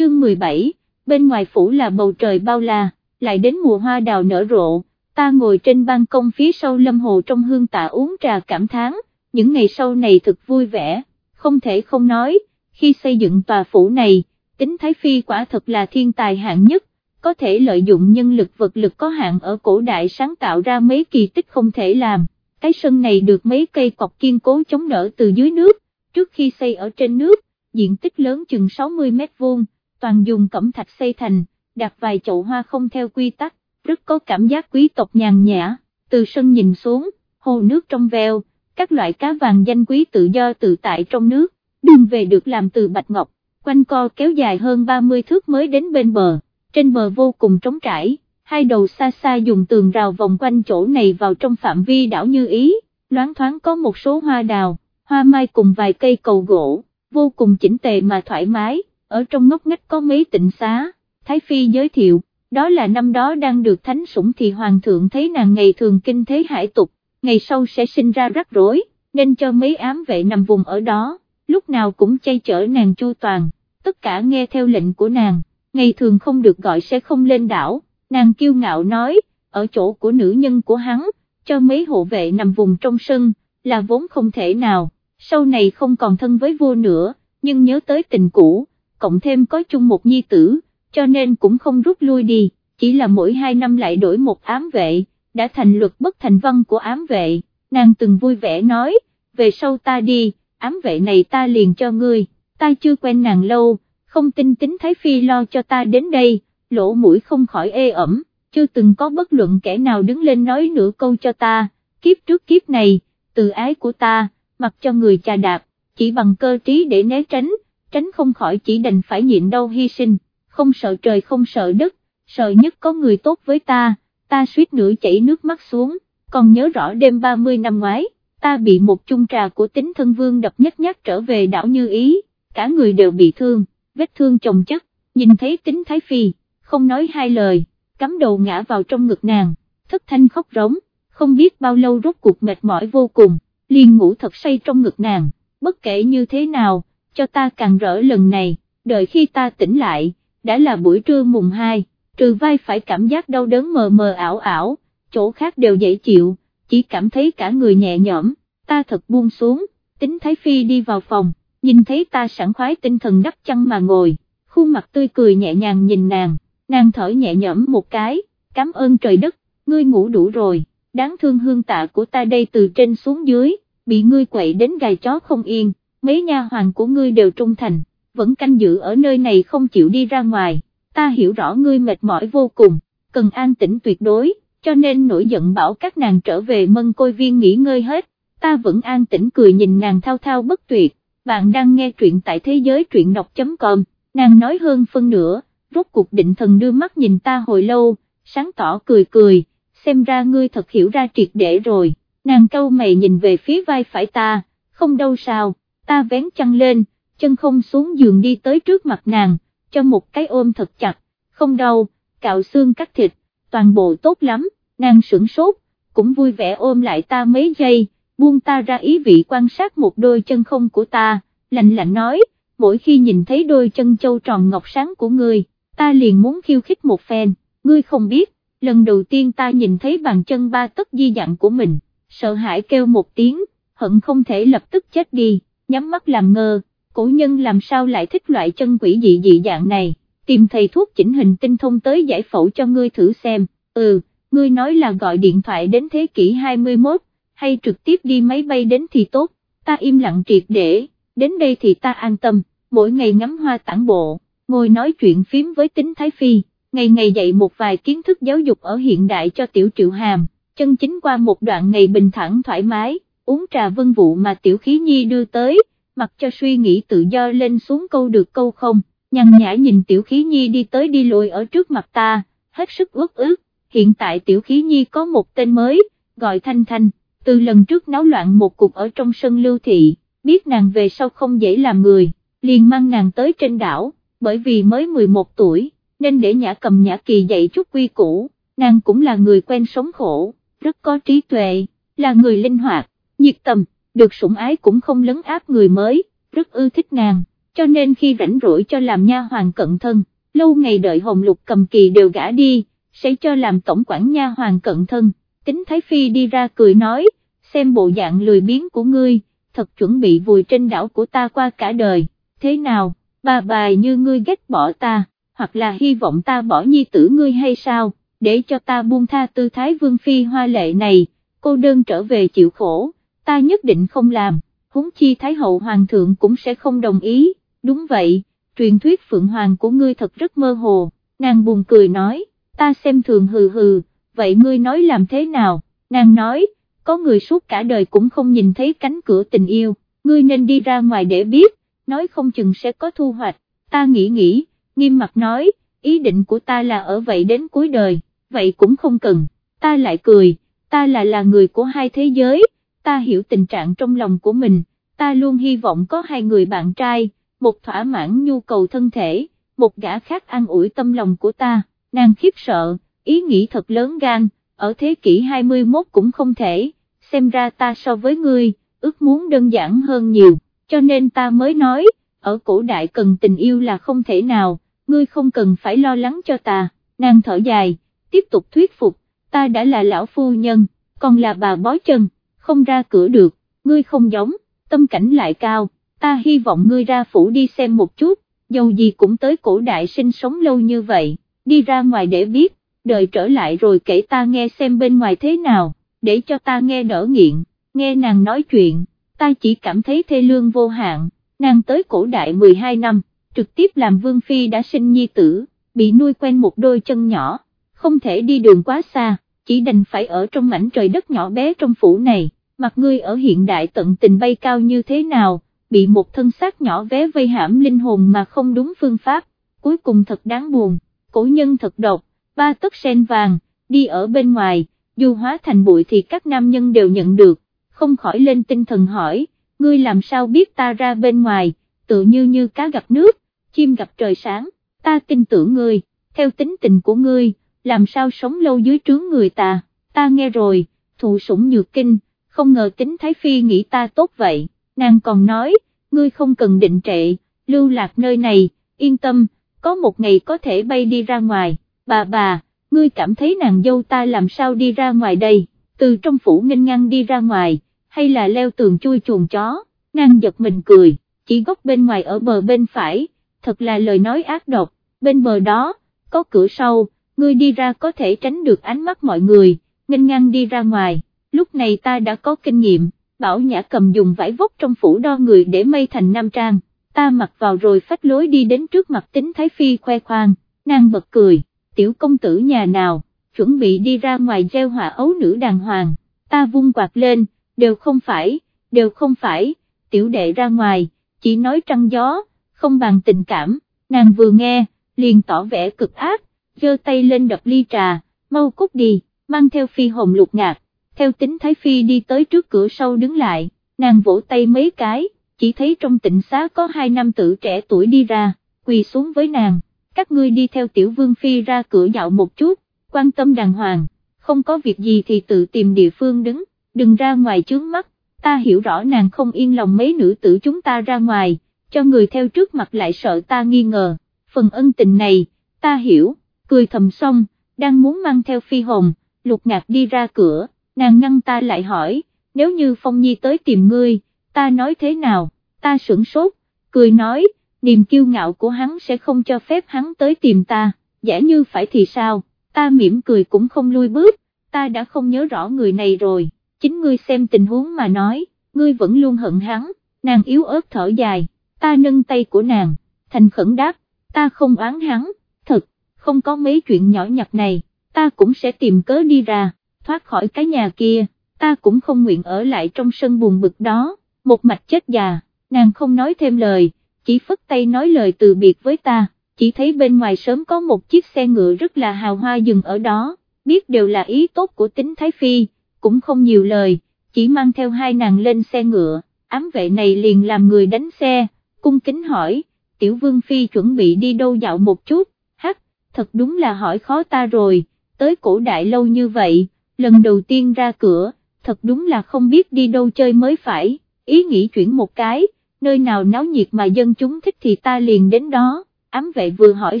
chương 17, bên ngoài phủ là bầu trời bao la, lại đến mùa hoa đào nở rộ, ta ngồi trên ban công phía sau lâm hồ trong hương tạ uống trà cảm thán, những ngày sau này thật vui vẻ, không thể không nói, khi xây dựng tòa phủ này, tính Thái Phi quả thật là thiên tài hạng nhất, có thể lợi dụng nhân lực vật lực có hạn ở cổ đại sáng tạo ra mấy kỳ tích không thể làm, cái sân này được mấy cây cọc kiên cố chống đỡ từ dưới nước, trước khi xây ở trên nước, diện tích lớn chừng 60 mét vuông, toàn dùng cẩm thạch xây thành, đặt vài chậu hoa không theo quy tắc, rất có cảm giác quý tộc nhàn nhã, từ sân nhìn xuống, hồ nước trong veo, các loại cá vàng danh quý tự do tự tại trong nước, đường về được làm từ bạch ngọc, quanh co kéo dài hơn 30 thước mới đến bên bờ, trên bờ vô cùng trống trải, hai đầu xa xa dùng tường rào vòng quanh chỗ này vào trong phạm vi đảo như ý, loáng thoáng có một số hoa đào, hoa mai cùng vài cây cầu gỗ, vô cùng chỉnh tề mà thoải mái, ở trong ngóc ngách có mấy tịnh xá, Thái Phi giới thiệu, đó là năm đó đang được thánh sủng thì hoàng thượng thấy nàng ngày thường kinh thế hải tục, ngày sau sẽ sinh ra rắc rối, nên cho mấy ám vệ nằm vùng ở đó, lúc nào cũng chay chở nàng chu toàn, tất cả nghe theo lệnh của nàng, ngày thường không được gọi sẽ không lên đảo, nàng kiêu ngạo nói, ở chỗ của nữ nhân của hắn, cho mấy hộ vệ nằm vùng trong sân, là vốn không thể nào, sau này không còn thân với vua nữa, nhưng nhớ tới tình cũ, cộng thêm có chung một nhi tử, cho nên cũng không rút lui đi, chỉ là mỗi hai năm lại đổi một ám vệ, đã thành luật bất thành văn của ám vệ, nàng từng vui vẻ nói, về sau ta đi, ám vệ này ta liền cho ngươi, ta chưa quen nàng lâu, không tin tính Thái Phi lo cho ta đến đây, lỗ mũi không khỏi ê ẩm, chưa từng có bất luận kẻ nào đứng lên nói nửa câu cho ta, kiếp trước kiếp này, từ ái của ta, mặc cho người cha đạp, chỉ bằng cơ trí để né tránh, tránh không khỏi chỉ đành phải nhịn đau hy sinh, không sợ trời không sợ đất, sợ nhất có người tốt với ta, ta suýt nữa chảy nước mắt xuống, còn nhớ rõ đêm 30 năm ngoái, ta bị một chung trà của tính thân vương đập nhất nhát trở về đảo như ý, cả người đều bị thương, vết thương chồng chất, nhìn thấy tính thái phi, không nói hai lời, cắm đầu ngã vào trong ngực nàng, thất thanh khóc rống, không biết bao lâu rốt cuộc mệt mỏi vô cùng, liền ngủ thật say trong ngực nàng, bất kể như thế nào, cho ta càng rỡ lần này, đợi khi ta tỉnh lại, đã là buổi trưa mùng 2, trừ vai phải cảm giác đau đớn mờ mờ ảo ảo, chỗ khác đều dễ chịu, chỉ cảm thấy cả người nhẹ nhõm, ta thật buông xuống, tính Thái Phi đi vào phòng, nhìn thấy ta sẵn khoái tinh thần đắp chăn mà ngồi, khuôn mặt tươi cười nhẹ nhàng nhìn nàng, nàng thở nhẹ nhõm một cái, cảm ơn trời đất, ngươi ngủ đủ rồi, đáng thương hương tạ của ta đây từ trên xuống dưới, bị ngươi quậy đến gài chó không yên, mấy nha hoàng của ngươi đều trung thành, vẫn canh giữ ở nơi này không chịu đi ra ngoài, ta hiểu rõ ngươi mệt mỏi vô cùng, cần an tĩnh tuyệt đối, cho nên nổi giận bảo các nàng trở về mân côi viên nghỉ ngơi hết, ta vẫn an tĩnh cười nhìn nàng thao thao bất tuyệt, bạn đang nghe truyện tại thế giới truyện đọc.com, nàng nói hơn phân nửa, rốt cuộc định thần đưa mắt nhìn ta hồi lâu, sáng tỏ cười cười, xem ra ngươi thật hiểu ra triệt để rồi, nàng câu mày nhìn về phía vai phải ta, không đâu sao, ta vén chăn lên, chân không xuống giường đi tới trước mặt nàng, cho một cái ôm thật chặt, không đau, cạo xương cắt thịt, toàn bộ tốt lắm, nàng sửng sốt, cũng vui vẻ ôm lại ta mấy giây, buông ta ra ý vị quan sát một đôi chân không của ta, lạnh lạnh nói, mỗi khi nhìn thấy đôi chân châu tròn ngọc sáng của ngươi, ta liền muốn khiêu khích một phen, ngươi không biết, lần đầu tiên ta nhìn thấy bàn chân ba tấc di dặn của mình, sợ hãi kêu một tiếng, hận không thể lập tức chết đi, nhắm mắt làm ngơ, cổ nhân làm sao lại thích loại chân quỷ dị dị dạng này, tìm thầy thuốc chỉnh hình tinh thông tới giải phẫu cho ngươi thử xem, ừ, ngươi nói là gọi điện thoại đến thế kỷ 21, hay trực tiếp đi máy bay đến thì tốt, ta im lặng triệt để, đến đây thì ta an tâm, mỗi ngày ngắm hoa tản bộ, ngồi nói chuyện phím với tính Thái Phi, ngày ngày dạy một vài kiến thức giáo dục ở hiện đại cho tiểu triệu hàm, chân chính qua một đoạn ngày bình thản thoải mái, uống trà vân vụ mà tiểu khí nhi đưa tới, mặc cho suy nghĩ tự do lên xuống câu được câu không, nhằn nhã nhìn tiểu khí nhi đi tới đi lùi ở trước mặt ta, hết sức ước ước, hiện tại tiểu khí nhi có một tên mới, gọi Thanh Thanh, từ lần trước náo loạn một cục ở trong sân lưu thị, biết nàng về sau không dễ làm người, liền mang nàng tới trên đảo, bởi vì mới 11 tuổi, nên để nhã cầm nhã kỳ dạy chút quy củ, nàng cũng là người quen sống khổ, rất có trí tuệ, là người linh hoạt, nhiệt tâm, được sủng ái cũng không lấn áp người mới, rất ưa thích nàng cho nên khi rảnh rỗi cho làm nha hoàng cận thân, lâu ngày đợi Hồng Lục cầm kỳ đều gã đi, sẽ cho làm tổng quản nha hoàng cận thân, tính Thái Phi đi ra cười nói, xem bộ dạng lười biếng của ngươi, thật chuẩn bị vùi trên đảo của ta qua cả đời, thế nào, bà bài như ngươi ghét bỏ ta, hoặc là hy vọng ta bỏ nhi tử ngươi hay sao, để cho ta buông tha tư thái vương phi hoa lệ này, cô đơn trở về chịu khổ, ta nhất định không làm, huống chi thái hậu hoàng thượng cũng sẽ không đồng ý, đúng vậy, truyền thuyết phượng hoàng của ngươi thật rất mơ hồ, nàng buồn cười nói, ta xem thường hừ hừ, vậy ngươi nói làm thế nào, nàng nói, có người suốt cả đời cũng không nhìn thấy cánh cửa tình yêu, ngươi nên đi ra ngoài để biết, nói không chừng sẽ có thu hoạch, ta nghĩ nghĩ, nghiêm mặt nói, ý định của ta là ở vậy đến cuối đời, vậy cũng không cần, ta lại cười, ta là là người của hai thế giới, ta hiểu tình trạng trong lòng của mình, ta luôn hy vọng có hai người bạn trai, một thỏa mãn nhu cầu thân thể, một gã khác an ủi tâm lòng của ta, nàng khiếp sợ, ý nghĩ thật lớn gan, ở thế kỷ 21 cũng không thể, xem ra ta so với ngươi, ước muốn đơn giản hơn nhiều, cho nên ta mới nói, ở cổ đại cần tình yêu là không thể nào, ngươi không cần phải lo lắng cho ta, nàng thở dài, tiếp tục thuyết phục, ta đã là lão phu nhân, còn là bà bói chân, không ra cửa được, ngươi không giống, tâm cảnh lại cao, ta hy vọng ngươi ra phủ đi xem một chút, dầu gì cũng tới cổ đại sinh sống lâu như vậy, đi ra ngoài để biết, đợi trở lại rồi kể ta nghe xem bên ngoài thế nào, để cho ta nghe đỡ nghiện, nghe nàng nói chuyện, ta chỉ cảm thấy thê lương vô hạn, nàng tới cổ đại 12 năm, trực tiếp làm vương phi đã sinh nhi tử, bị nuôi quen một đôi chân nhỏ, không thể đi đường quá xa, chỉ đành phải ở trong mảnh trời đất nhỏ bé trong phủ này, mặt ngươi ở hiện đại tận tình bay cao như thế nào, bị một thân xác nhỏ vé vây hãm linh hồn mà không đúng phương pháp, cuối cùng thật đáng buồn, cổ nhân thật độc, ba tấc sen vàng, đi ở bên ngoài, dù hóa thành bụi thì các nam nhân đều nhận được, không khỏi lên tinh thần hỏi, ngươi làm sao biết ta ra bên ngoài, tự như như cá gặp nước, chim gặp trời sáng, ta tin tưởng ngươi, theo tính tình của ngươi, làm sao sống lâu dưới trướng người ta, ta nghe rồi, thụ sủng nhược kinh, không ngờ tính Thái Phi nghĩ ta tốt vậy, nàng còn nói, ngươi không cần định trệ, lưu lạc nơi này, yên tâm, có một ngày có thể bay đi ra ngoài, bà bà, ngươi cảm thấy nàng dâu ta làm sao đi ra ngoài đây, từ trong phủ nghênh ngang đi ra ngoài, hay là leo tường chui chuồng chó, nàng giật mình cười, chỉ góc bên ngoài ở bờ bên phải, thật là lời nói ác độc, bên bờ đó, có cửa sau, ngươi đi ra có thể tránh được ánh mắt mọi người, nghênh ngang đi ra ngoài, lúc này ta đã có kinh nghiệm, bảo nhã cầm dùng vải vóc trong phủ đo người để mây thành nam trang, ta mặc vào rồi phách lối đi đến trước mặt tính Thái Phi khoe khoang, nàng bật cười, tiểu công tử nhà nào, chuẩn bị đi ra ngoài gieo hòa ấu nữ đàng hoàng, ta vung quạt lên, đều không phải, đều không phải, tiểu đệ ra ngoài, chỉ nói trăng gió, không bằng tình cảm, nàng vừa nghe, liền tỏ vẻ cực ác, giơ tay lên đập ly trà, mau cút đi, mang theo phi hồng lục ngạc, theo tính Thái Phi đi tới trước cửa sau đứng lại, nàng vỗ tay mấy cái, chỉ thấy trong tịnh xá có hai nam tử trẻ tuổi đi ra, quỳ xuống với nàng, các ngươi đi theo tiểu vương phi ra cửa dạo một chút, quan tâm đàng hoàng, không có việc gì thì tự tìm địa phương đứng, đừng ra ngoài chướng mắt, ta hiểu rõ nàng không yên lòng mấy nữ tử chúng ta ra ngoài, cho người theo trước mặt lại sợ ta nghi ngờ, phần ân tình này, ta hiểu, cười thầm xong, đang muốn mang theo phi hồn, lục ngạc đi ra cửa, nàng ngăn ta lại hỏi, nếu như Phong Nhi tới tìm ngươi, ta nói thế nào, ta sửng sốt, cười nói, niềm kiêu ngạo của hắn sẽ không cho phép hắn tới tìm ta, giả như phải thì sao, ta mỉm cười cũng không lui bước, ta đã không nhớ rõ người này rồi, chính ngươi xem tình huống mà nói, ngươi vẫn luôn hận hắn, nàng yếu ớt thở dài, ta nâng tay của nàng, thành khẩn đáp, ta không oán hắn, thật, không có mấy chuyện nhỏ nhặt này, ta cũng sẽ tìm cớ đi ra, thoát khỏi cái nhà kia, ta cũng không nguyện ở lại trong sân buồn bực đó, một mạch chết già, nàng không nói thêm lời, chỉ phất tay nói lời từ biệt với ta, chỉ thấy bên ngoài sớm có một chiếc xe ngựa rất là hào hoa dừng ở đó, biết đều là ý tốt của tính Thái Phi, cũng không nhiều lời, chỉ mang theo hai nàng lên xe ngựa, ám vệ này liền làm người đánh xe, cung kính hỏi, tiểu vương phi chuẩn bị đi đâu dạo một chút, hắc, thật đúng là hỏi khó ta rồi, tới cổ đại lâu như vậy, lần đầu tiên ra cửa, thật đúng là không biết đi đâu chơi mới phải, ý nghĩ chuyển một cái, nơi nào náo nhiệt mà dân chúng thích thì ta liền đến đó, ám vệ vừa hỏi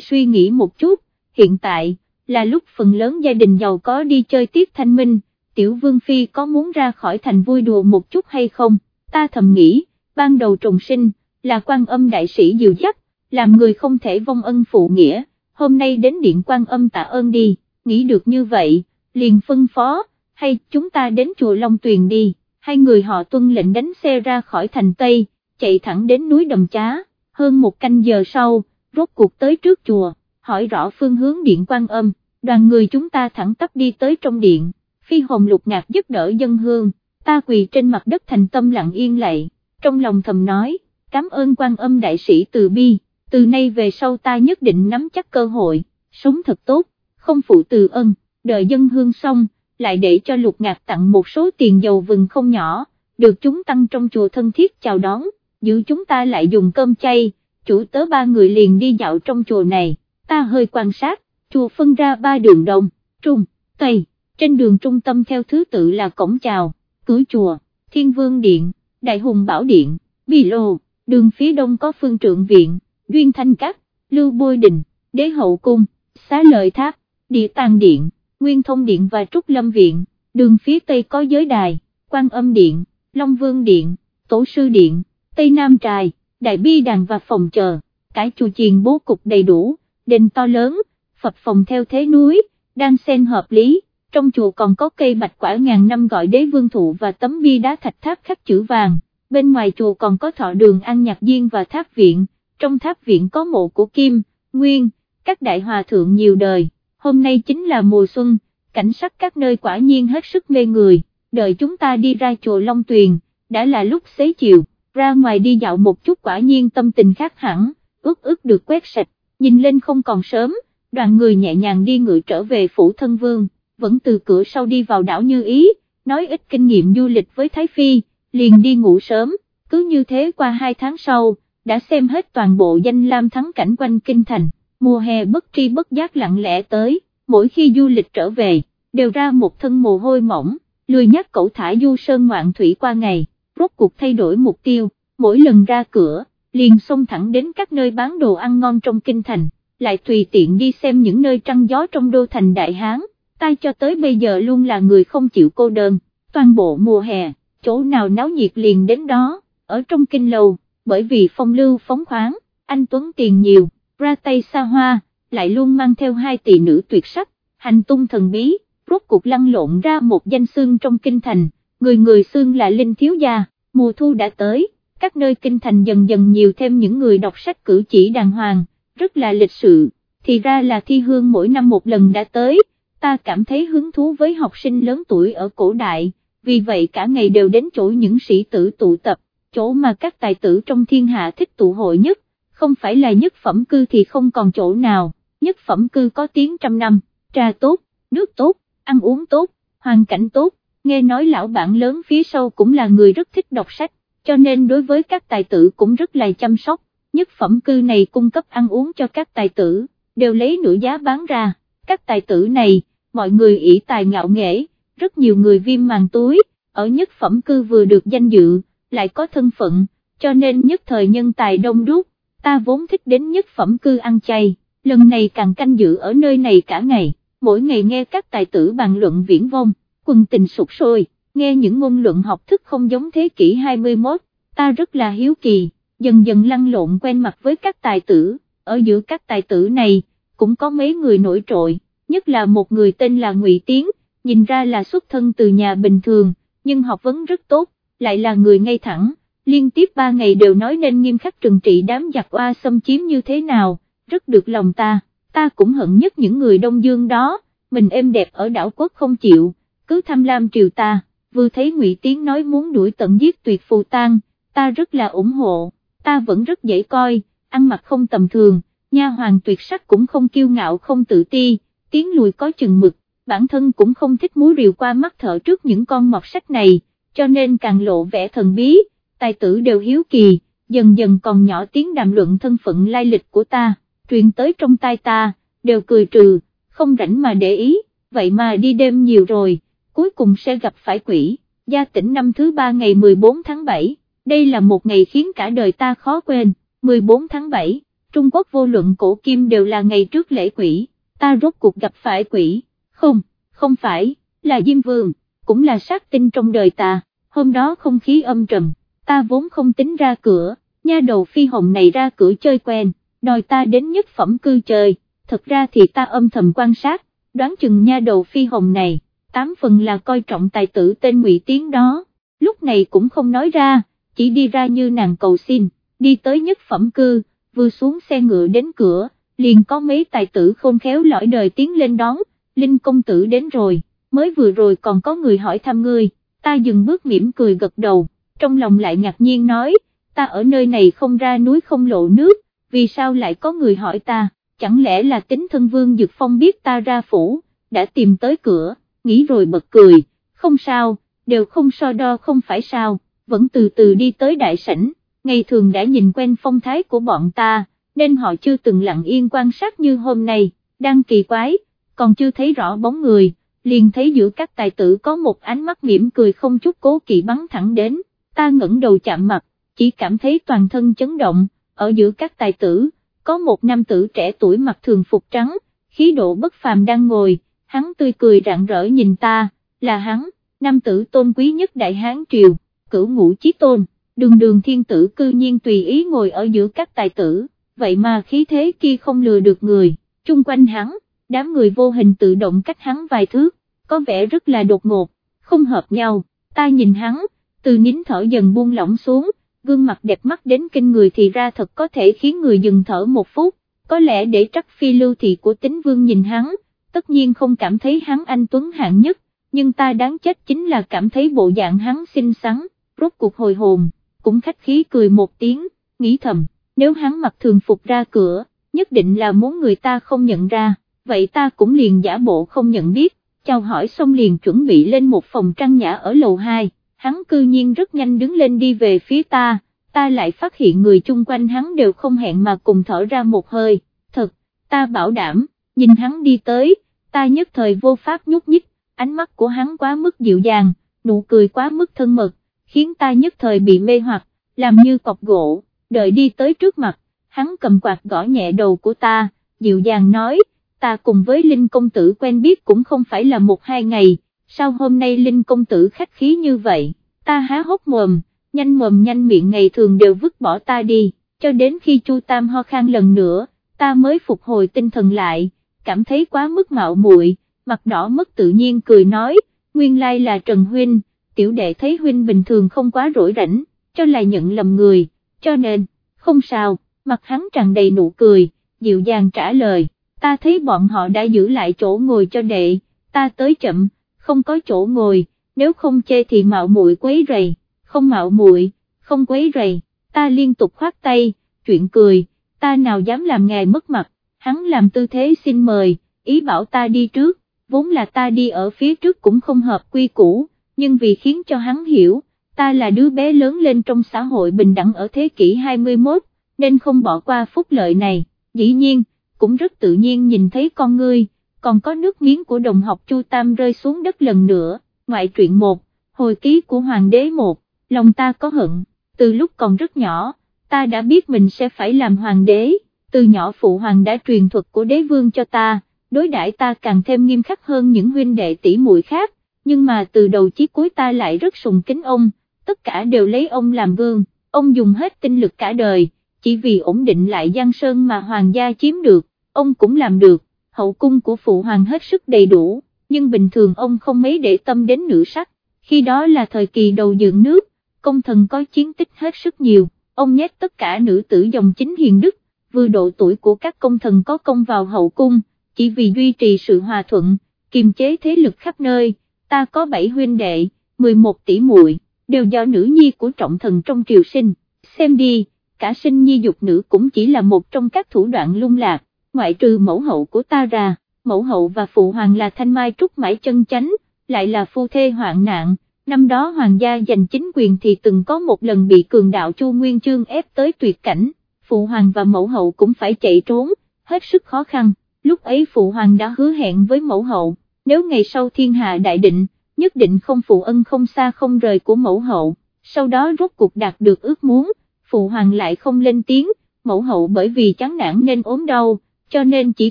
suy nghĩ một chút, hiện tại, là lúc phần lớn gia đình giàu có đi chơi tiết thanh minh, tiểu vương phi có muốn ra khỏi thành vui đùa một chút hay không, ta thầm nghĩ, ban đầu trùng sinh, là quan âm đại sĩ dìu dắt, làm người không thể vong ân phụ nghĩa, hôm nay đến điện quan âm tạ ơn đi, nghĩ được như vậy, liền phân phó, hay chúng ta đến chùa Long Tuyền đi, hai người họ tuân lệnh đánh xe ra khỏi thành Tây, chạy thẳng đến núi Đầm Chá, hơn một canh giờ sau, rốt cuộc tới trước chùa, hỏi rõ phương hướng điện quan âm, đoàn người chúng ta thẳng tắp đi tới trong điện, phi hồng lục ngạc giúp đỡ dân hương, ta quỳ trên mặt đất thành tâm lặng yên lạy, trong lòng thầm nói, cảm ơn quan âm đại sĩ từ bi, từ nay về sau ta nhất định nắm chắc cơ hội, sống thật tốt, không phụ từ ân, đợi dân hương xong, lại để cho lục ngạc tặng một số tiền dầu vừng không nhỏ, được chúng tăng trong chùa thân thiết chào đón, giữ chúng ta lại dùng cơm chay, chủ tớ ba người liền đi dạo trong chùa này, ta hơi quan sát, chùa phân ra ba đường đông, trung, tây, trên đường trung tâm theo thứ tự là cổng chào, cửa chùa, thiên vương điện, đại hùng bảo điện, bì lô, đường phía đông có phương trượng viện, duyên thanh cát, lưu bôi đình, đế hậu cung, xá lợi tháp, địa tàng điện, nguyên thông điện và trúc lâm viện, đường phía tây có giới đài, quan âm điện, long vương điện, tổ sư điện, tây nam trài, đại bi đàn và phòng chờ, cái chùa chiền bố cục đầy đủ, đền to lớn, phật phòng theo thế núi, đang sen hợp lý, trong chùa còn có cây bạch quả ngàn năm gọi đế vương thụ và tấm bi đá thạch tháp khắc chữ vàng, bên ngoài chùa còn có thọ đường ăn nhạc viên và tháp viện, trong tháp viện có mộ của Kim, Nguyên, các đại hòa thượng nhiều đời, hôm nay chính là mùa xuân, cảnh sắc các nơi quả nhiên hết sức mê người, đợi chúng ta đi ra chùa Long Tuyền, đã là lúc xế chiều, ra ngoài đi dạo một chút quả nhiên tâm tình khác hẳn, ước ước được quét sạch, nhìn lên không còn sớm, đoàn người nhẹ nhàng đi ngựa trở về phủ thân vương, vẫn từ cửa sau đi vào đảo Như Ý, nói ít kinh nghiệm du lịch với Thái Phi, liền đi ngủ sớm, cứ như thế qua hai tháng sau, đã xem hết toàn bộ danh lam thắng cảnh quanh kinh thành, mùa hè bất tri bất giác lặng lẽ tới, mỗi khi du lịch trở về, đều ra một thân mồ hôi mỏng, lười nhắc cậu thả du sơn ngoạn thủy qua ngày, rốt cuộc thay đổi mục tiêu, mỗi lần ra cửa, liền xông thẳng đến các nơi bán đồ ăn ngon trong kinh thành, lại tùy tiện đi xem những nơi trăng gió trong đô thành Đại Hán, tai cho tới bây giờ luôn là người không chịu cô đơn, toàn bộ mùa hè, chỗ nào náo nhiệt liền đến đó, ở trong kinh lầu, bởi vì phong lưu phóng khoáng, anh Tuấn tiền nhiều, ra tay xa hoa, lại luôn mang theo hai tỷ nữ tuyệt sắc, hành tung thần bí, rốt cuộc lăn lộn ra một danh xương trong kinh thành, người người xương là Linh Thiếu Gia, mùa thu đã tới, các nơi kinh thành dần dần nhiều thêm những người đọc sách cử chỉ đàng hoàng, rất là lịch sự, thì ra là thi hương mỗi năm một lần đã tới, ta cảm thấy hứng thú với học sinh lớn tuổi ở cổ đại, vì vậy cả ngày đều đến chỗ những sĩ tử tụ tập, chỗ mà các tài tử trong thiên hạ thích tụ hội nhất, không phải là nhất phẩm cư thì không còn chỗ nào, nhất phẩm cư có tiếng trăm năm, trà tốt, nước tốt, ăn uống tốt, hoàn cảnh tốt, nghe nói lão bản lớn phía sau cũng là người rất thích đọc sách, cho nên đối với các tài tử cũng rất là chăm sóc, nhất phẩm cư này cung cấp ăn uống cho các tài tử, đều lấy nửa giá bán ra, các tài tử này, mọi người ỷ tài ngạo nghễ, rất nhiều người viêm màng túi, ở nhất phẩm cư vừa được danh dự, lại có thân phận, cho nên nhất thời nhân tài đông đúc, ta vốn thích đến nhất phẩm cư ăn chay, lần này càng canh giữ ở nơi này cả ngày, mỗi ngày nghe các tài tử bàn luận viễn vông, quần tình sụp sôi, nghe những ngôn luận học thức không giống thế kỷ 21, ta rất là hiếu kỳ, dần dần lăn lộn quen mặt với các tài tử, ở giữa các tài tử này, cũng có mấy người nổi trội, nhất là một người tên là Ngụy Tiến, nhìn ra là xuất thân từ nhà bình thường, nhưng học vấn rất tốt, lại là người ngay thẳng, liên tiếp ba ngày đều nói nên nghiêm khắc trừng trị đám giặc oa xâm chiếm như thế nào, rất được lòng ta, ta cũng hận nhất những người Đông Dương đó, mình êm đẹp ở đảo quốc không chịu, cứ tham lam triều ta, vừa thấy Ngụy Tiến nói muốn đuổi tận giết tuyệt phù tang, ta rất là ủng hộ, ta vẫn rất dễ coi, ăn mặc không tầm thường, nha hoàng tuyệt sắc cũng không kiêu ngạo không tự ti, tiến lùi có chừng mực, bản thân cũng không thích múa rìu qua mắt thở trước những con mọt sách này, cho nên càng lộ vẻ thần bí, tài tử đều hiếu kỳ, dần dần còn nhỏ tiếng đàm luận thân phận lai lịch của ta, truyền tới trong tai ta, đều cười trừ, không rảnh mà để ý, vậy mà đi đêm nhiều rồi, cuối cùng sẽ gặp phải quỷ, gia tỉnh năm thứ ba ngày 14 tháng 7, đây là một ngày khiến cả đời ta khó quên, 14 tháng 7, Trung Quốc vô luận cổ kim đều là ngày trước lễ quỷ, ta rốt cuộc gặp phải quỷ, không, không phải, là Diêm Vương, cũng là sát tinh trong đời ta, hôm đó không khí âm trầm, ta vốn không tính ra cửa, nha đầu phi hồng này ra cửa chơi quen, đòi ta đến nhất phẩm cư chơi, thật ra thì ta âm thầm quan sát, đoán chừng nha đầu phi hồng này, tám phần là coi trọng tài tử tên ngụy Tiến đó, lúc này cũng không nói ra, chỉ đi ra như nàng cầu xin, đi tới nhất phẩm cư, vừa xuống xe ngựa đến cửa, liền có mấy tài tử khôn khéo lõi đời tiến lên đón, Linh công tử đến rồi, mới vừa rồi còn có người hỏi thăm ngươi, ta dừng bước mỉm cười gật đầu, trong lòng lại ngạc nhiên nói, ta ở nơi này không ra núi không lộ nước, vì sao lại có người hỏi ta, chẳng lẽ là tính thân vương Dực Phong biết ta ra phủ, đã tìm tới cửa, nghĩ rồi bật cười, không sao, đều không so đo không phải sao, vẫn từ từ đi tới đại sảnh, ngày thường đã nhìn quen phong thái của bọn ta, nên họ chưa từng lặng yên quan sát như hôm nay, đang kỳ quái, còn chưa thấy rõ bóng người, liền thấy giữa các tài tử có một ánh mắt mỉm cười không chút cố kỵ bắn thẳng đến, ta ngẩng đầu chạm mặt, chỉ cảm thấy toàn thân chấn động, ở giữa các tài tử, có một nam tử trẻ tuổi mặc thường phục trắng, khí độ bất phàm đang ngồi, hắn tươi cười rạng rỡ nhìn ta, là hắn, nam tử tôn quý nhất đại hán triều, cửu ngũ chí tôn, đường đường thiên tử cư nhiên tùy ý ngồi ở giữa các tài tử, vậy mà khí thế kia không lừa được người, chung quanh hắn, đám người vô hình tự động cách hắn vài thước, có vẻ rất là đột ngột, không hợp nhau, ta nhìn hắn, từ nín thở dần buông lỏng xuống, gương mặt đẹp mắt đến kinh người thì ra thật có thể khiến người dừng thở một phút, có lẽ để trắc phi lưu thị của tính vương nhìn hắn, tất nhiên không cảm thấy hắn anh Tuấn hạng nhất, nhưng ta đáng chết chính là cảm thấy bộ dạng hắn xinh xắn, rốt cuộc hồi hồn, cũng khách khí cười một tiếng, nghĩ thầm, nếu hắn mặc thường phục ra cửa, nhất định là muốn người ta không nhận ra, vậy ta cũng liền giả bộ không nhận biết, chào hỏi xong liền chuẩn bị lên một phòng trăng nhã ở lầu 2 hắn cư nhiên rất nhanh đứng lên đi về phía ta, ta lại phát hiện người chung quanh hắn đều không hẹn mà cùng thở ra một hơi, thật, ta bảo đảm, nhìn hắn đi tới, ta nhất thời vô pháp nhúc nhích, ánh mắt của hắn quá mức dịu dàng, nụ cười quá mức thân mật, khiến ta nhất thời bị mê hoặc, làm như cọc gỗ, đợi đi tới trước mặt, hắn cầm quạt gõ nhẹ đầu của ta, dịu dàng nói, ta cùng với Linh công tử quen biết cũng không phải là một hai ngày, sao hôm nay Linh công tử khách khí như vậy, ta há hốc mồm, nhanh mồm nhanh miệng ngày thường đều vứt bỏ ta đi, cho đến khi Chu Tam ho khan lần nữa, ta mới phục hồi tinh thần lại, cảm thấy quá mức mạo muội, mặt đỏ mất tự nhiên cười nói, nguyên lai là Trần Huynh, tiểu đệ thấy Huynh bình thường không quá rỗi rảnh, cho là nhận lầm người, cho nên, không sao, mặt hắn tràn đầy nụ cười, dịu dàng trả lời, ta thấy bọn họ đã giữ lại chỗ ngồi cho đệ, ta tới chậm không có chỗ ngồi, nếu không chê thì mạo muội quấy rầy, không mạo muội, không quấy rầy, ta liên tục khoát tay, chuyện cười, ta nào dám làm ngài mất mặt, hắn làm tư thế xin mời, ý bảo ta đi trước, vốn là ta đi ở phía trước cũng không hợp quy củ, nhưng vì khiến cho hắn hiểu, ta là đứa bé lớn lên trong xã hội bình đẳng ở thế kỷ 21, nên không bỏ qua phúc lợi này, dĩ nhiên, cũng rất tự nhiên nhìn thấy con ngươi còn có nước miếng của đồng học Chu Tam rơi xuống đất lần nữa, ngoại truyện một, hồi ký của Hoàng đế một, lòng ta có hận, từ lúc còn rất nhỏ, ta đã biết mình sẽ phải làm hoàng đế, từ nhỏ phụ hoàng đã truyền thuật của đế vương cho ta, đối đãi ta càng thêm nghiêm khắc hơn những huynh đệ tỷ muội khác, nhưng mà từ đầu chí cuối ta lại rất sùng kính ông, tất cả đều lấy ông làm vương, ông dùng hết tinh lực cả đời, chỉ vì ổn định lại Giang Sơn mà hoàng gia chiếm được, ông cũng làm được hậu cung của phụ hoàng hết sức đầy đủ, nhưng bình thường ông không mấy để tâm đến nữ sắc, khi đó là thời kỳ đầu dựng nước, công thần có chiến tích hết sức nhiều, ông nhét tất cả nữ tử dòng chính hiền đức, vừa độ tuổi của các công thần có công vào hậu cung, chỉ vì duy trì sự hòa thuận, kiềm chế thế lực khắp nơi, ta có 7 huynh đệ, 11 tỷ muội, đều do nữ nhi của trọng thần trong triều sinh, xem đi, cả sinh nhi dục nữ cũng chỉ là một trong các thủ đoạn lung lạc, ngoại trừ mẫu hậu của ta ra, mẫu hậu và phụ hoàng là thanh mai trúc mãi chân chánh, lại là phu thê hoạn nạn, năm đó hoàng gia giành chính quyền thì từng có một lần bị cường đạo Chu Nguyên Chương ép tới tuyệt cảnh, phụ hoàng và mẫu hậu cũng phải chạy trốn, hết sức khó khăn, lúc ấy phụ hoàng đã hứa hẹn với mẫu hậu, nếu ngày sau thiên hạ đại định, nhất định không phụ ân không xa không rời của mẫu hậu, sau đó rốt cuộc đạt được ước muốn, phụ hoàng lại không lên tiếng, mẫu hậu bởi vì chán nản nên ốm đau, cho nên chỉ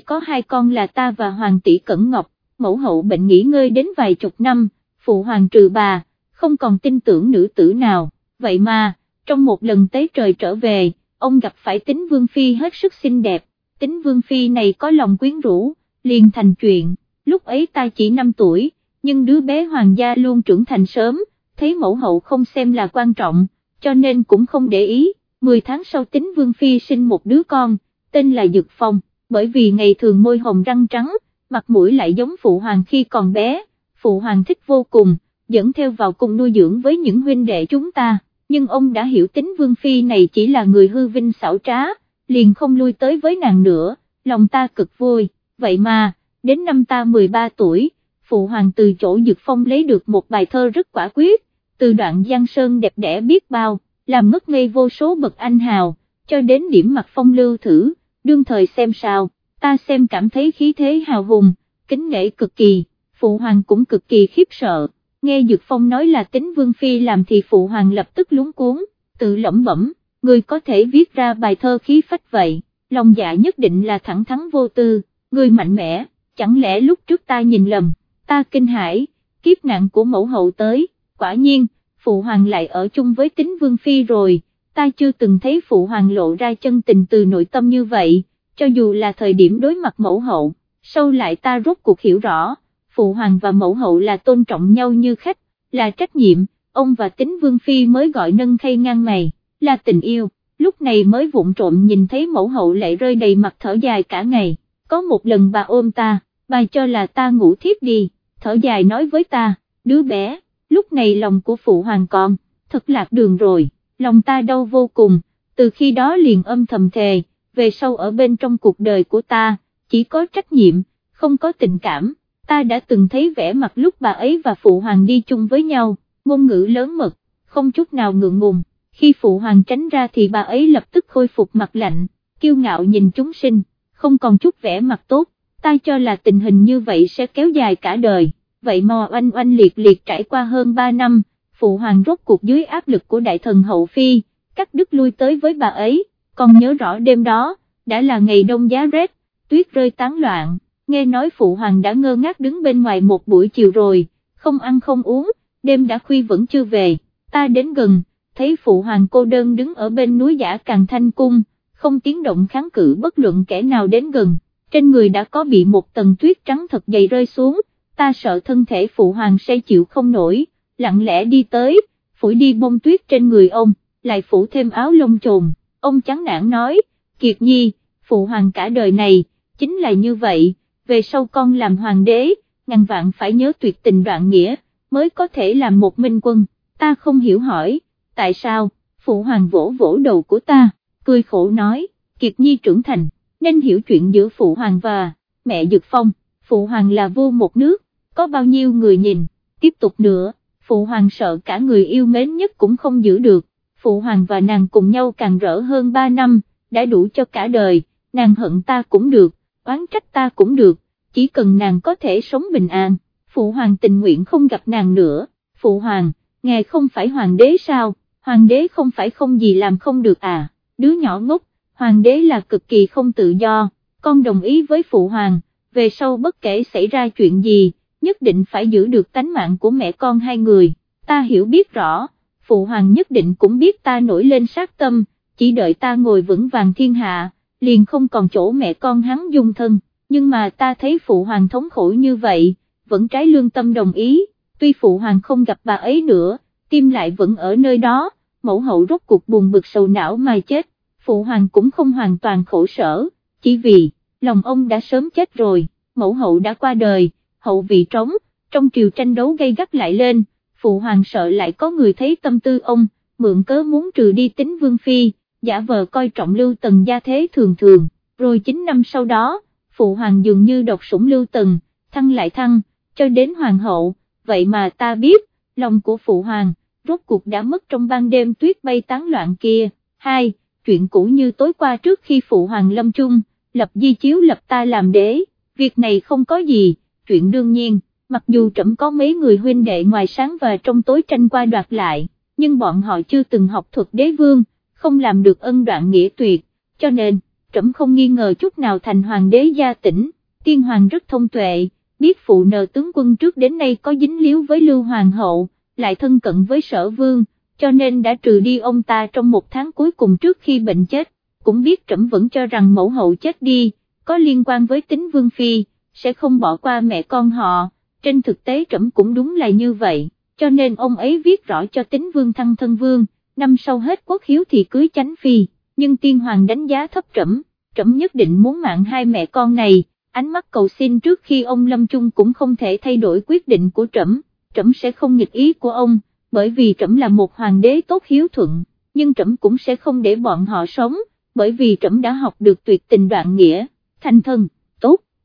có hai con là ta và hoàng tỷ Cẩn Ngọc, mẫu hậu bệnh nghỉ ngơi đến vài chục năm, phụ hoàng trừ bà, không còn tin tưởng nữ tử nào, vậy mà, trong một lần tế trời trở về, ông gặp phải tính vương phi hết sức xinh đẹp, tính vương phi này có lòng quyến rũ, liền thành chuyện, lúc ấy ta chỉ 5 tuổi, nhưng đứa bé hoàng gia luôn trưởng thành sớm, thấy mẫu hậu không xem là quan trọng, cho nên cũng không để ý, 10 tháng sau tính vương phi sinh một đứa con, tên là Dực Phong, bởi vì ngày thường môi hồng răng trắng, mặt mũi lại giống phụ hoàng khi còn bé, phụ hoàng thích vô cùng, dẫn theo vào cùng nuôi dưỡng với những huynh đệ chúng ta, nhưng ông đã hiểu tính vương phi này chỉ là người hư vinh xảo trá, liền không lui tới với nàng nữa, lòng ta cực vui, vậy mà, đến năm ta 13 tuổi, phụ hoàng từ chỗ dược Phong lấy được một bài thơ rất quả quyết, từ đoạn Giang Sơn đẹp đẽ biết bao, làm ngất ngây vô số bậc anh hào, cho đến điểm mặt phong lưu thử, đương thời xem sao, ta xem cảm thấy khí thế hào hùng, kính nể cực kỳ, phụ hoàng cũng cực kỳ khiếp sợ, nghe Dược Phong nói là tính Vương Phi làm thì phụ hoàng lập tức lúng cuốn, tự lẩm bẩm, người có thể viết ra bài thơ khí phách vậy, lòng dạ nhất định là thẳng thắn vô tư, người mạnh mẽ, chẳng lẽ lúc trước ta nhìn lầm, ta kinh hãi, kiếp nạn của mẫu hậu tới, quả nhiên, phụ hoàng lại ở chung với tính Vương Phi rồi, ta chưa từng thấy phụ hoàng lộ ra chân tình từ nội tâm như vậy, cho dù là thời điểm đối mặt mẫu hậu, sau lại ta rốt cuộc hiểu rõ, phụ hoàng và mẫu hậu là tôn trọng nhau như khách, là trách nhiệm, ông và tính vương phi mới gọi nâng khay ngang mày, là tình yêu, lúc này mới vụng trộm nhìn thấy mẫu hậu lại rơi đầy mặt thở dài cả ngày, có một lần bà ôm ta, bà cho là ta ngủ thiếp đi, thở dài nói với ta, đứa bé, lúc này lòng của phụ hoàng còn, thật lạc đường rồi, lòng ta đau vô cùng, từ khi đó liền âm thầm thề, về sau ở bên trong cuộc đời của ta, chỉ có trách nhiệm, không có tình cảm, ta đã từng thấy vẻ mặt lúc bà ấy và phụ hoàng đi chung với nhau, ngôn ngữ lớn mật, không chút nào ngượng ngùng, khi phụ hoàng tránh ra thì bà ấy lập tức khôi phục mặt lạnh, kiêu ngạo nhìn chúng sinh, không còn chút vẻ mặt tốt, ta cho là tình hình như vậy sẽ kéo dài cả đời, vậy mà oanh oanh liệt liệt trải qua hơn 3 năm, phụ hoàng rốt cuộc dưới áp lực của đại thần hậu phi, cắt đứt lui tới với bà ấy, còn nhớ rõ đêm đó, đã là ngày đông giá rét, tuyết rơi tán loạn, nghe nói phụ hoàng đã ngơ ngác đứng bên ngoài một buổi chiều rồi, không ăn không uống, đêm đã khuya vẫn chưa về, ta đến gần, thấy phụ hoàng cô đơn đứng ở bên núi giả càng thanh cung, không tiếng động kháng cự bất luận kẻ nào đến gần, trên người đã có bị một tầng tuyết trắng thật dày rơi xuống, ta sợ thân thể phụ hoàng say chịu không nổi, lặng lẽ đi tới, phủi đi bông tuyết trên người ông, lại phủ thêm áo lông trồn, ông chán nản nói, Kiệt Nhi, phụ hoàng cả đời này, chính là như vậy, về sau con làm hoàng đế, ngàn vạn phải nhớ tuyệt tình đoạn nghĩa, mới có thể làm một minh quân, ta không hiểu hỏi, tại sao, phụ hoàng vỗ vỗ đầu của ta, cười khổ nói, Kiệt Nhi trưởng thành, nên hiểu chuyện giữa phụ hoàng và mẹ Dực Phong, phụ hoàng là vua một nước, có bao nhiêu người nhìn, tiếp tục nữa, phụ hoàng sợ cả người yêu mến nhất cũng không giữ được, phụ hoàng và nàng cùng nhau càng rỡ hơn 3 năm, đã đủ cho cả đời, nàng hận ta cũng được, oán trách ta cũng được, chỉ cần nàng có thể sống bình an, phụ hoàng tình nguyện không gặp nàng nữa, phụ hoàng, ngài không phải hoàng đế sao, hoàng đế không phải không gì làm không được à, đứa nhỏ ngốc, hoàng đế là cực kỳ không tự do, con đồng ý với phụ hoàng, về sau bất kể xảy ra chuyện gì, nhất định phải giữ được tánh mạng của mẹ con hai người, ta hiểu biết rõ, phụ hoàng nhất định cũng biết ta nổi lên sát tâm, chỉ đợi ta ngồi vững vàng thiên hạ, liền không còn chỗ mẹ con hắn dung thân, nhưng mà ta thấy phụ hoàng thống khổ như vậy, vẫn trái lương tâm đồng ý, tuy phụ hoàng không gặp bà ấy nữa, tim lại vẫn ở nơi đó, mẫu hậu rốt cuộc buồn bực sầu não mà chết, phụ hoàng cũng không hoàn toàn khổ sở, chỉ vì, lòng ông đã sớm chết rồi, mẫu hậu đã qua đời, hậu vị trống, trong triều tranh đấu gây gắt lại lên, phụ hoàng sợ lại có người thấy tâm tư ông, mượn cớ muốn trừ đi tính vương phi, giả vờ coi trọng lưu tần gia thế thường thường, rồi 9 năm sau đó, phụ hoàng dường như độc sủng lưu tần, thăng lại thăng, cho đến hoàng hậu, vậy mà ta biết, lòng của phụ hoàng, rốt cuộc đã mất trong ban đêm tuyết bay tán loạn kia, hai, chuyện cũ như tối qua trước khi phụ hoàng lâm chung, lập di chiếu lập ta làm đế, việc này không có gì, chuyện đương nhiên, mặc dù trẫm có mấy người huynh đệ ngoài sáng và trong tối tranh qua đoạt lại, nhưng bọn họ chưa từng học thuật đế vương, không làm được ân đoạn nghĩa tuyệt, cho nên, trẫm không nghi ngờ chút nào thành hoàng đế gia tỉnh, tiên hoàng rất thông tuệ, biết phụ nờ tướng quân trước đến nay có dính líu với lưu hoàng hậu, lại thân cận với sở vương, cho nên đã trừ đi ông ta trong một tháng cuối cùng trước khi bệnh chết, cũng biết trẫm vẫn cho rằng mẫu hậu chết đi, có liên quan với tính vương phi, sẽ không bỏ qua mẹ con họ, trên thực tế trẫm cũng đúng là như vậy, cho nên ông ấy viết rõ cho tính vương thăng thân vương, năm sau hết quốc hiếu thì cưới chánh phi, nhưng tiên hoàng đánh giá thấp trẫm, trẫm nhất định muốn mạng hai mẹ con này, ánh mắt cầu xin trước khi ông lâm chung cũng không thể thay đổi quyết định của trẫm, trẫm sẽ không nghịch ý của ông, bởi vì trẫm là một hoàng đế tốt hiếu thuận, nhưng trẫm cũng sẽ không để bọn họ sống, bởi vì trẫm đã học được tuyệt tình đoạn nghĩa, thành thân,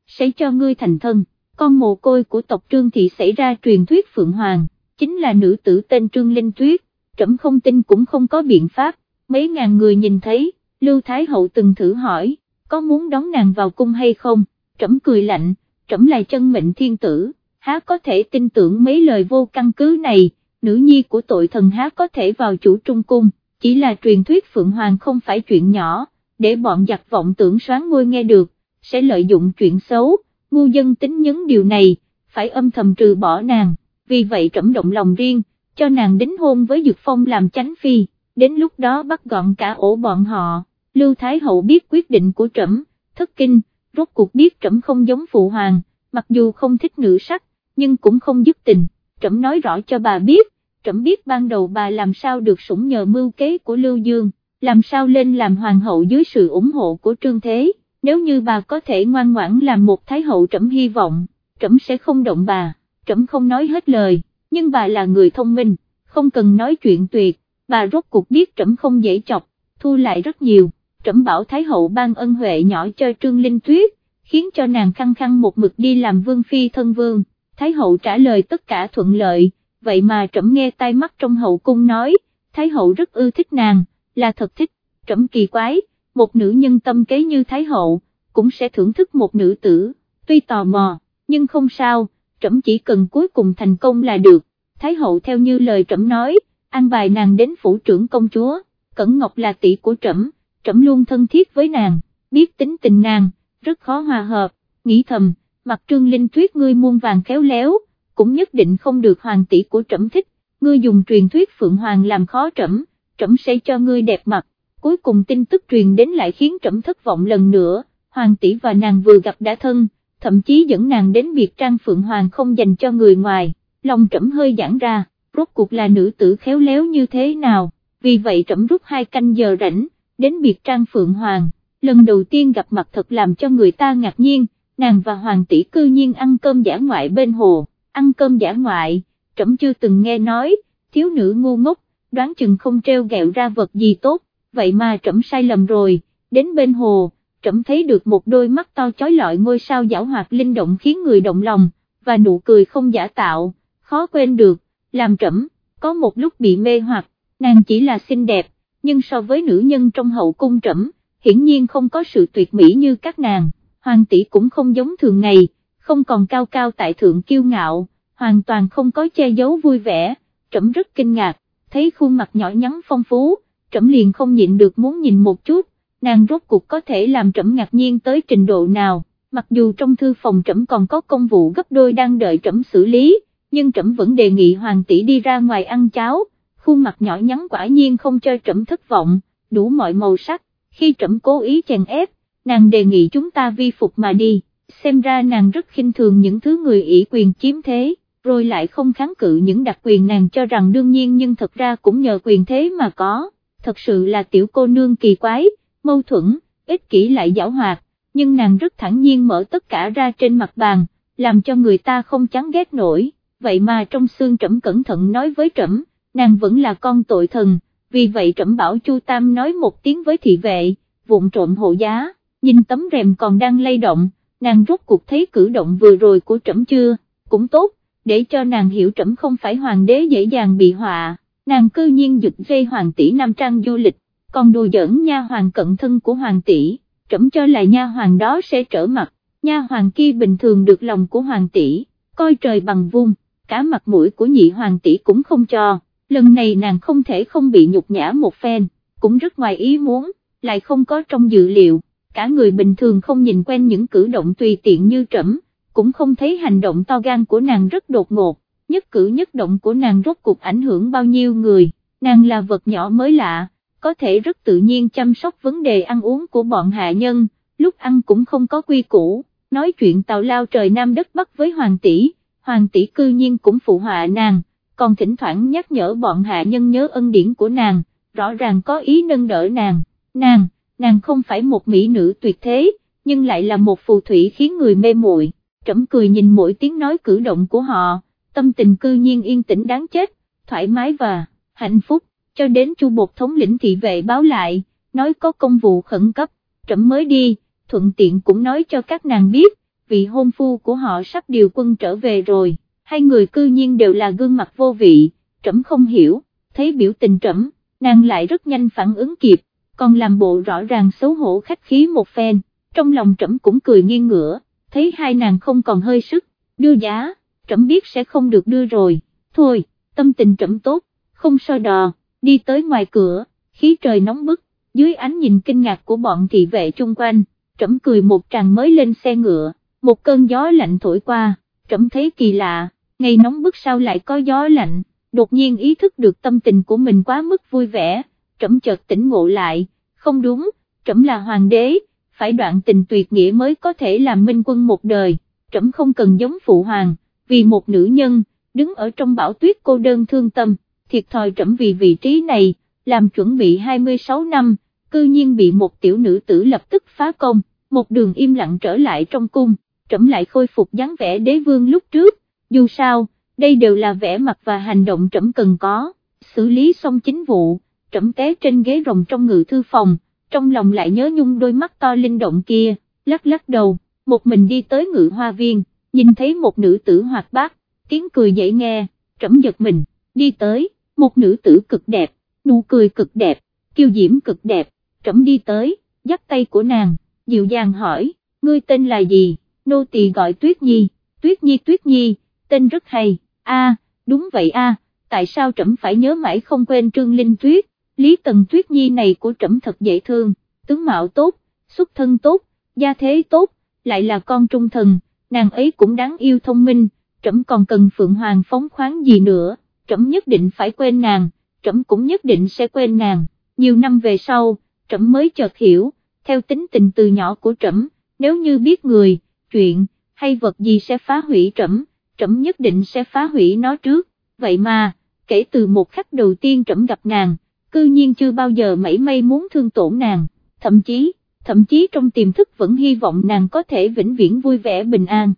sẽ cho ngươi thành thân, con mồ côi của tộc Trương Thị xảy ra truyền thuyết Phượng Hoàng, chính là nữ tử tên Trương Linh Tuyết, trẫm không tin cũng không có biện pháp, mấy ngàn người nhìn thấy, Lưu Thái Hậu từng thử hỏi, có muốn đón nàng vào cung hay không, trẫm cười lạnh, trẫm là chân mệnh thiên tử, há có thể tin tưởng mấy lời vô căn cứ này, nữ nhi của tội thần há có thể vào chủ trung cung, chỉ là truyền thuyết Phượng Hoàng không phải chuyện nhỏ, để bọn giặc vọng tưởng xoán ngôi nghe được, sẽ lợi dụng chuyện xấu, ngu dân tính nhấn điều này, phải âm thầm trừ bỏ nàng, vì vậy trẫm động lòng riêng, cho nàng đính hôn với Dược Phong làm chánh phi, đến lúc đó bắt gọn cả ổ bọn họ, Lưu Thái Hậu biết quyết định của trẫm, thất kinh, rốt cuộc biết trẫm không giống phụ hoàng, mặc dù không thích nữ sắc, nhưng cũng không dứt tình, trẫm nói rõ cho bà biết, trẫm biết ban đầu bà làm sao được sủng nhờ mưu kế của Lưu Dương, làm sao lên làm hoàng hậu dưới sự ủng hộ của Trương Thế, nếu như bà có thể ngoan ngoãn làm một thái hậu trẫm hy vọng, trẫm sẽ không động bà, trẫm không nói hết lời, nhưng bà là người thông minh, không cần nói chuyện tuyệt, bà rốt cuộc biết trẫm không dễ chọc, thu lại rất nhiều, trẫm bảo thái hậu ban ân huệ nhỏ cho Trương Linh Tuyết, khiến cho nàng khăng khăng một mực đi làm vương phi thân vương, thái hậu trả lời tất cả thuận lợi, vậy mà trẫm nghe tai mắt trong hậu cung nói, thái hậu rất ưa thích nàng, là thật thích, trẫm kỳ quái, một nữ nhân tâm kế như thái hậu, cũng sẽ thưởng thức một nữ tử, tuy tò mò, nhưng không sao, trẫm chỉ cần cuối cùng thành công là được, thái hậu theo như lời trẫm nói, an bài nàng đến phủ trưởng công chúa, Cẩn Ngọc là tỷ của trẫm, trẫm luôn thân thiết với nàng, biết tính tình nàng, rất khó hòa hợp, nghĩ thầm, mặt trương linh tuyết ngươi muôn vàng khéo léo, cũng nhất định không được hoàng tỷ của trẫm thích, ngươi dùng truyền thuyết Phượng Hoàng làm khó trẫm, trẫm sẽ cho ngươi đẹp mặt, cuối cùng tin tức truyền đến lại khiến trẫm thất vọng lần nữa, hoàng tỷ và nàng vừa gặp đã thân, thậm chí dẫn nàng đến biệt trang Phượng Hoàng không dành cho người ngoài, lòng trẫm hơi giãn ra, rốt cuộc là nữ tử khéo léo như thế nào, vì vậy trẫm rút hai canh giờ rảnh, đến biệt trang Phượng Hoàng, lần đầu tiên gặp mặt thật làm cho người ta ngạc nhiên, nàng và hoàng tỷ cư nhiên ăn cơm giả ngoại bên hồ, ăn cơm giả ngoại, trẫm chưa từng nghe nói, thiếu nữ ngu ngốc, đoán chừng không treo gẹo ra vật gì tốt, vậy mà trẫm sai lầm rồi, đến bên hồ, trẫm thấy được một đôi mắt to chói lọi ngôi sao giảo hoạt linh động khiến người động lòng, và nụ cười không giả tạo, khó quên được, làm trẫm, có một lúc bị mê hoặc, nàng chỉ là xinh đẹp, nhưng so với nữ nhân trong hậu cung trẫm, hiển nhiên không có sự tuyệt mỹ như các nàng, hoàng tỷ cũng không giống thường ngày, không còn cao cao tại thượng kiêu ngạo, hoàn toàn không có che giấu vui vẻ, trẫm rất kinh ngạc, thấy khuôn mặt nhỏ nhắn phong phú, trẫm liền không nhịn được muốn nhìn một chút, nàng rốt cuộc có thể làm trẫm ngạc nhiên tới trình độ nào, mặc dù trong thư phòng trẫm còn có công vụ gấp đôi đang đợi trẫm xử lý, nhưng trẫm vẫn đề nghị hoàng tỷ đi ra ngoài ăn cháo, khuôn mặt nhỏ nhắn quả nhiên không cho trẫm thất vọng, đủ mọi màu sắc, khi trẫm cố ý chèn ép, nàng đề nghị chúng ta vi phục mà đi, xem ra nàng rất khinh thường những thứ người ỷ quyền chiếm thế, rồi lại không kháng cự những đặc quyền nàng cho rằng đương nhiên nhưng thật ra cũng nhờ quyền thế mà có, thật sự là tiểu cô nương kỳ quái, mâu thuẫn, ích kỷ lại giảo hoạt, nhưng nàng rất thẳng nhiên mở tất cả ra trên mặt bàn, làm cho người ta không chán ghét nổi, vậy mà trong xương trẫm cẩn thận nói với trẫm, nàng vẫn là con tội thần, vì vậy trẫm bảo Chu Tam nói một tiếng với thị vệ, vụn trộm hộ giá, nhìn tấm rèm còn đang lay động, nàng rốt cuộc thấy cử động vừa rồi của trẫm chưa, cũng tốt, để cho nàng hiểu trẫm không phải hoàng đế dễ dàng bị họa, nàng cư nhiên giật dây hoàng tỷ Nam Trang du lịch, còn đùa giỡn nha hoàng cận thân của hoàng tỷ, trẫm cho là nha hoàng đó sẽ trở mặt, nha hoàng kia bình thường được lòng của hoàng tỷ, coi trời bằng vung, cả mặt mũi của nhị hoàng tỷ cũng không cho, lần này nàng không thể không bị nhục nhã một phen, cũng rất ngoài ý muốn, lại không có trong dự liệu, cả người bình thường không nhìn quen những cử động tùy tiện như trẫm, cũng không thấy hành động to gan của nàng rất đột ngột, nhất cử nhất động của nàng rốt cuộc ảnh hưởng bao nhiêu người, nàng là vật nhỏ mới lạ, có thể rất tự nhiên chăm sóc vấn đề ăn uống của bọn hạ nhân, lúc ăn cũng không có quy củ, nói chuyện tào lao trời nam đất bắc với hoàng tỷ, hoàng tỷ cư nhiên cũng phụ họa nàng, còn thỉnh thoảng nhắc nhở bọn hạ nhân nhớ ân điển của nàng, rõ ràng có ý nâng đỡ nàng, nàng, nàng không phải một mỹ nữ tuyệt thế, nhưng lại là một phù thủy khiến người mê muội. trẫm cười nhìn mỗi tiếng nói cử động của họ, tâm tình cư nhiên yên tĩnh đáng chết, thoải mái và hạnh phúc, cho đến chu bột thống lĩnh thị vệ báo lại, nói có công vụ khẩn cấp, trẫm mới đi, thuận tiện cũng nói cho các nàng biết, vị hôn phu của họ sắp điều quân trở về rồi, hai người cư nhiên đều là gương mặt vô vị, trẫm không hiểu, thấy biểu tình trẫm, nàng lại rất nhanh phản ứng kịp, còn làm bộ rõ ràng xấu hổ khách khí một phen, trong lòng trẫm cũng cười nghiêng ngửa, thấy hai nàng không còn hơi sức, đưa giá, trẫm biết sẽ không được đưa rồi, thôi, tâm tình trẫm tốt, không so đò, đi tới ngoài cửa, khí trời nóng bức, dưới ánh nhìn kinh ngạc của bọn thị vệ chung quanh, trẫm cười một tràng mới lên xe ngựa, một cơn gió lạnh thổi qua, trẫm thấy kỳ lạ, ngày nóng bức sao lại có gió lạnh, đột nhiên ý thức được tâm tình của mình quá mức vui vẻ, trẫm chợt tỉnh ngộ lại, không đúng, trẫm là hoàng đế, phải đoạn tình tuyệt nghĩa mới có thể làm minh quân một đời, trẫm không cần giống phụ hoàng, vì một nữ nhân, đứng ở trong bão tuyết cô đơn thương tâm, thiệt thòi trẫm vì vị trí này, làm chuẩn bị 26 năm, cư nhiên bị một tiểu nữ tử lập tức phá công, một đường im lặng trở lại trong cung, trẫm lại khôi phục dáng vẻ đế vương lúc trước, dù sao, đây đều là vẻ mặt và hành động trẫm cần có, xử lý xong chính vụ, trẫm té trên ghế rồng trong ngự thư phòng, trong lòng lại nhớ nhung đôi mắt to linh động kia, lắc lắc đầu, một mình đi tới ngự hoa viên, nhìn thấy một nữ tử hoạt bát, tiếng cười dễ nghe, trẫm giật mình, đi tới, một nữ tử cực đẹp, nụ cười cực đẹp, kiêu diễm cực đẹp, trẫm đi tới, dắt tay của nàng, dịu dàng hỏi, ngươi tên là gì, nô tỳ gọi Tuyết Nhi, Tuyết Nhi Tuyết Nhi, tên rất hay, a, đúng vậy a, tại sao trẫm phải nhớ mãi không quên Trương Linh Tuyết, Lý Tần Tuyết Nhi này của trẫm thật dễ thương, tướng mạo tốt, xuất thân tốt, gia thế tốt, lại là con trung thần, nàng ấy cũng đáng yêu thông minh, trẫm còn cần Phượng Hoàng phóng khoáng gì nữa, trẫm nhất định phải quên nàng, trẫm cũng nhất định sẽ quên nàng, nhiều năm về sau, trẫm mới chợt hiểu, theo tính tình từ nhỏ của trẫm, nếu như biết người, chuyện, hay vật gì sẽ phá hủy trẫm, trẫm nhất định sẽ phá hủy nó trước, vậy mà, kể từ một khắc đầu tiên trẫm gặp nàng, cư nhiên chưa bao giờ mảy may muốn thương tổn nàng, thậm chí, thậm chí trong tiềm thức vẫn hy vọng nàng có thể vĩnh viễn vui vẻ bình an.